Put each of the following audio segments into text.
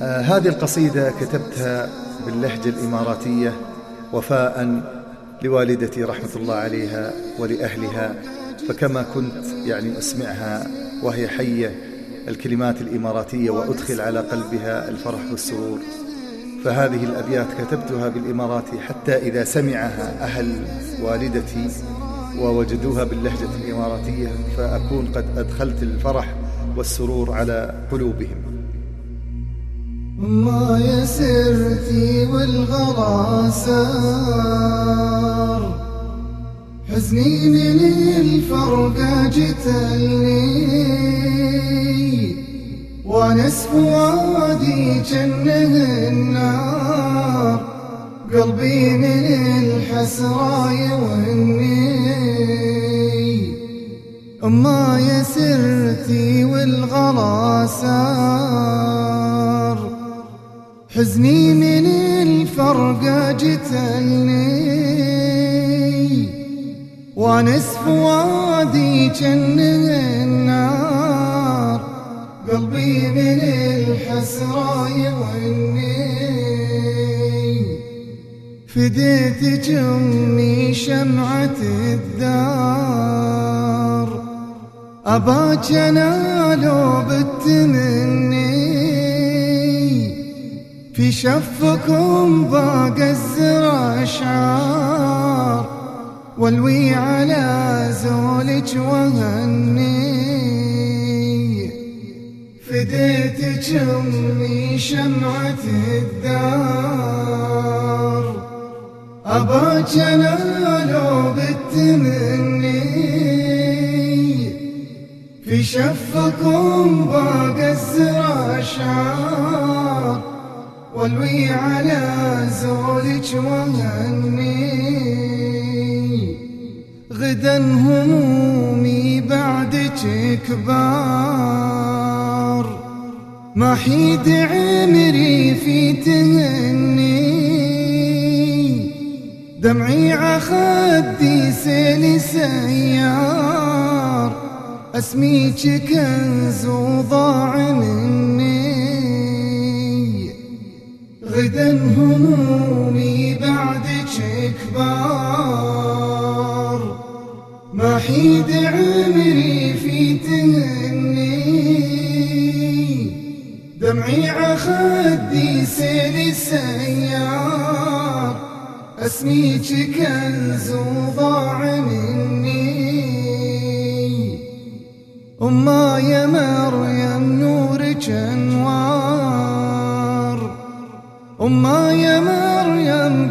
هذه القصيدة كتبتها باللهجة الإماراتية، وفاء لوالدتي رحمة الله عليها ولأهلها، فكما كنت يعني أسمعها، وهي حية الكلمات الإماراتية وأدخل على قلبها الفرح والسرور. فهذه الأبيات كتبتها بالإماراتي حتى إذا سمعها أهل والدتي، ووجدوها باللهجة الإماراتية، فأكون قد أدخلت الفرح والسرور على قلوبهم. ما يسرتي والغلا سار حزني من الفرقة جتلني. ونس فؤادي جنه النار. قلبي من الحسرة يوني ما يسرتي والغلا سار حزني من الفرقة جتلني وانس فؤادي جن النار. قلبي من الحسرة يغني. فديت جمي شمعة الدار. أباك أنا لو بتمني في شفكم باقى الزرع أشعار والوي على زولك وهني فديت جمي شمعة الدار أباك أنا لو بتمني في شفكم باقى الزرع والوي على زولك وهني غدا همومي بعدك كبار ما حيد عمري في تهني دمعي عخدي سيل سيار اسميك كنز وضاع مني غدا همومي بعدك كبار ما حيد عمري في تهني دمعي عخدي سيل سيار اسميك كنز وضاع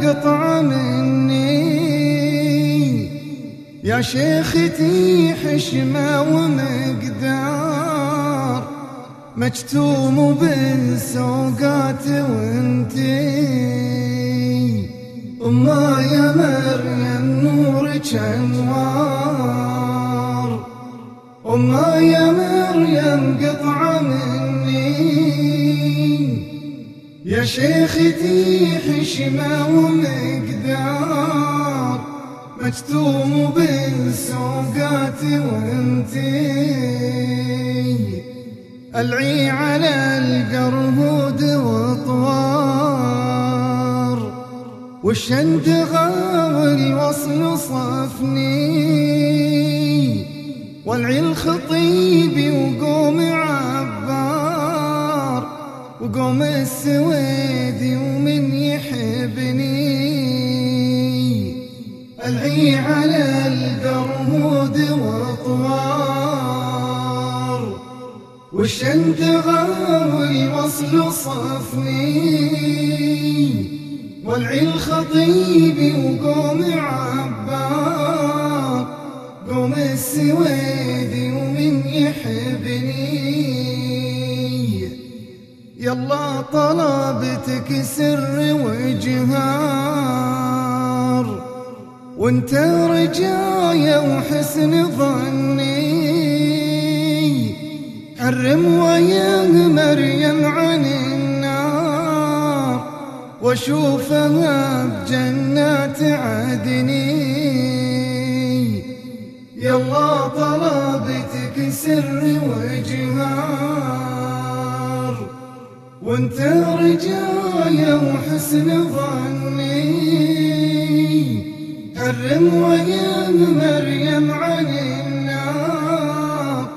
مريم قطعة مني. يا شيختي حشمة ومقدار. مجتوم بالسوقات وانتي. أما يا مريم نورك أنوار أما يا مريم قطعة مني. يا شيختي حشمة ومقدار مجتوم بالسوقات وانتي العي على القرهود وطوار والشندغة والوصل صفني والعي الخطيب وقوم عبار وقوم السويدي ومن يحبني. العي على القرهود وطوار والشندغة والوصل صفني. والعي الخطيب وقوم عبار قوم السويدي ومن يحبني. يلا طلبتك سر وجهار. وانت رجايا وحسن ظني. حرم ويا مريم عن النار. واشوفها بجنات عدني يلا طلبتك سر وجهار. وانت رجايا وحسن ظني. حرم ويا مريم عن النار.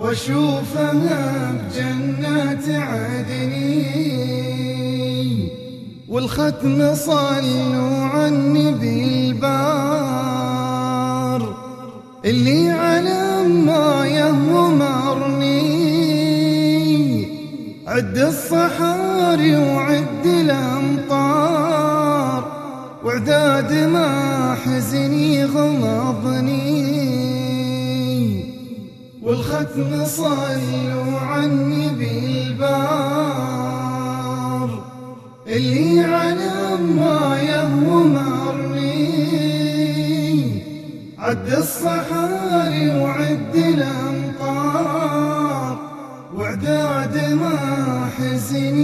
واشوفها بجنات عدني. والختم صلوا عني بالبار. اللي عد الصحاري وعد الأمطار وعداد ما حزني غمضني والختم صلوا عني بالبار اللي على ما يهوم يهمرني عد الصحاري وعد الأمطار وعداد ما حزني